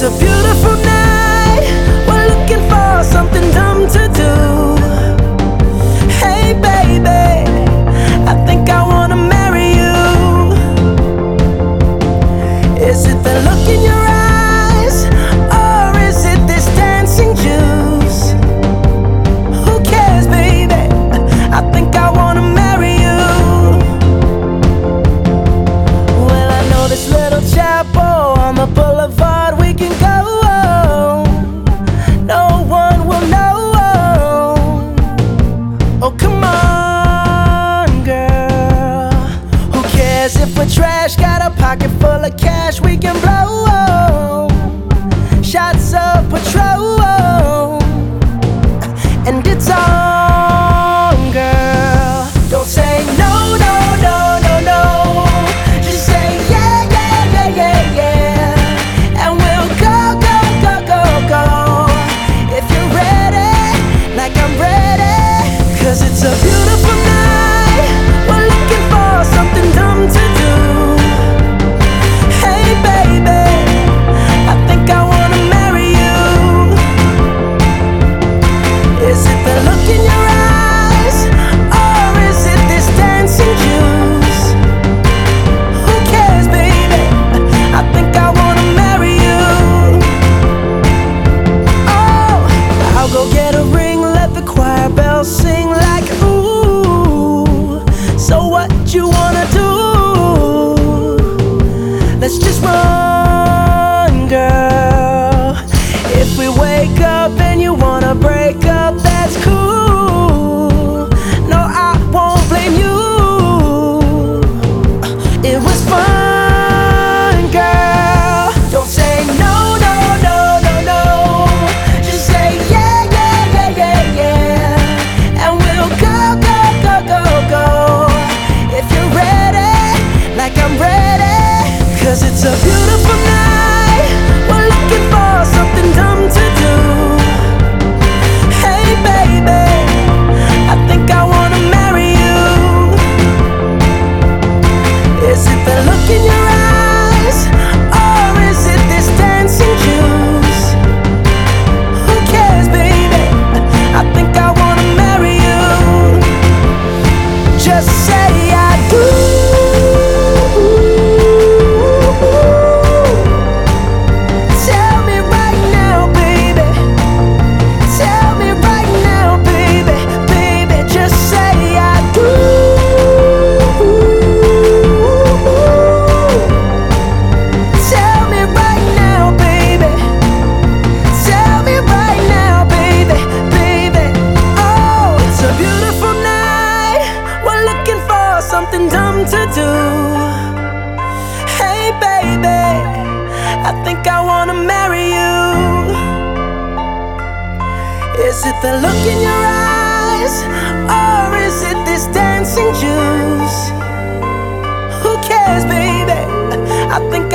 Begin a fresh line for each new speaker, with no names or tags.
It's a beautiful It's a beautiful. Let's just run. Cause it's a beautiful something dumb to do. Hey, baby, I think I wanna marry you. Is it the look in your eyes, or is it this dancing juice? Who cares, baby? I think.